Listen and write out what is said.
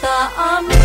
love.